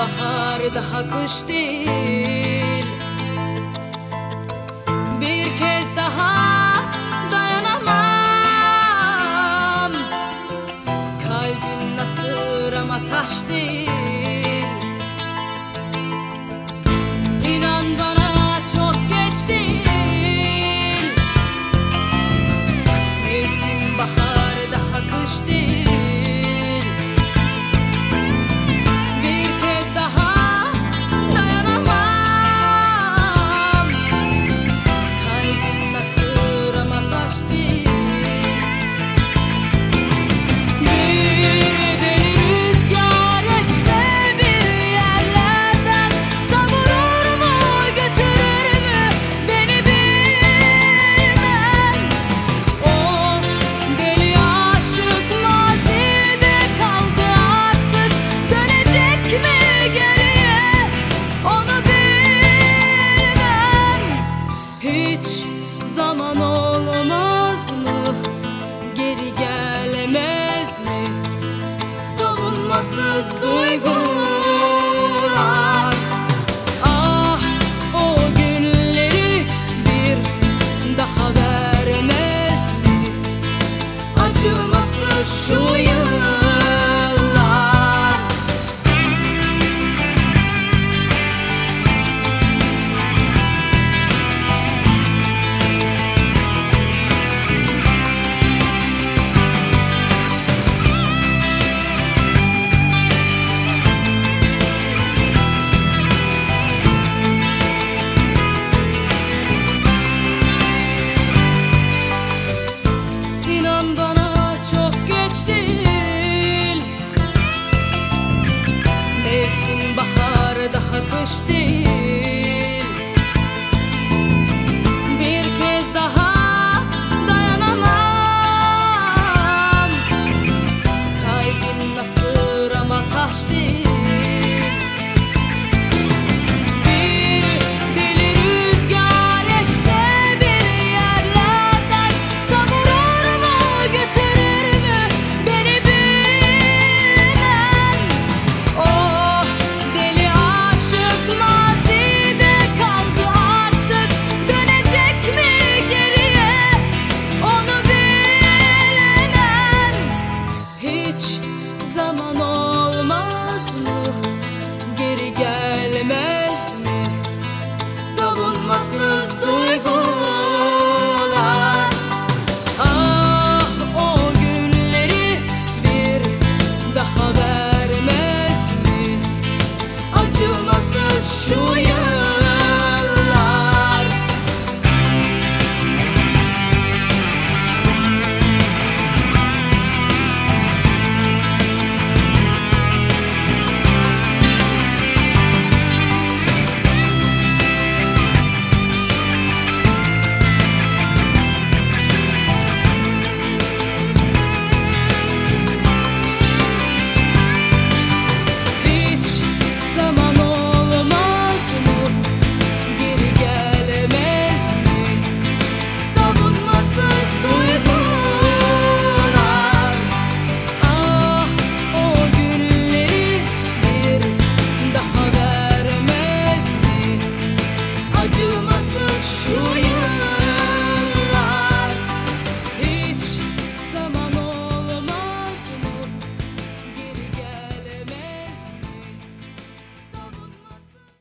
bahar daha kış değil. Bir kez daha dayanamam. Kalbim nasır ama taş değil. lost it.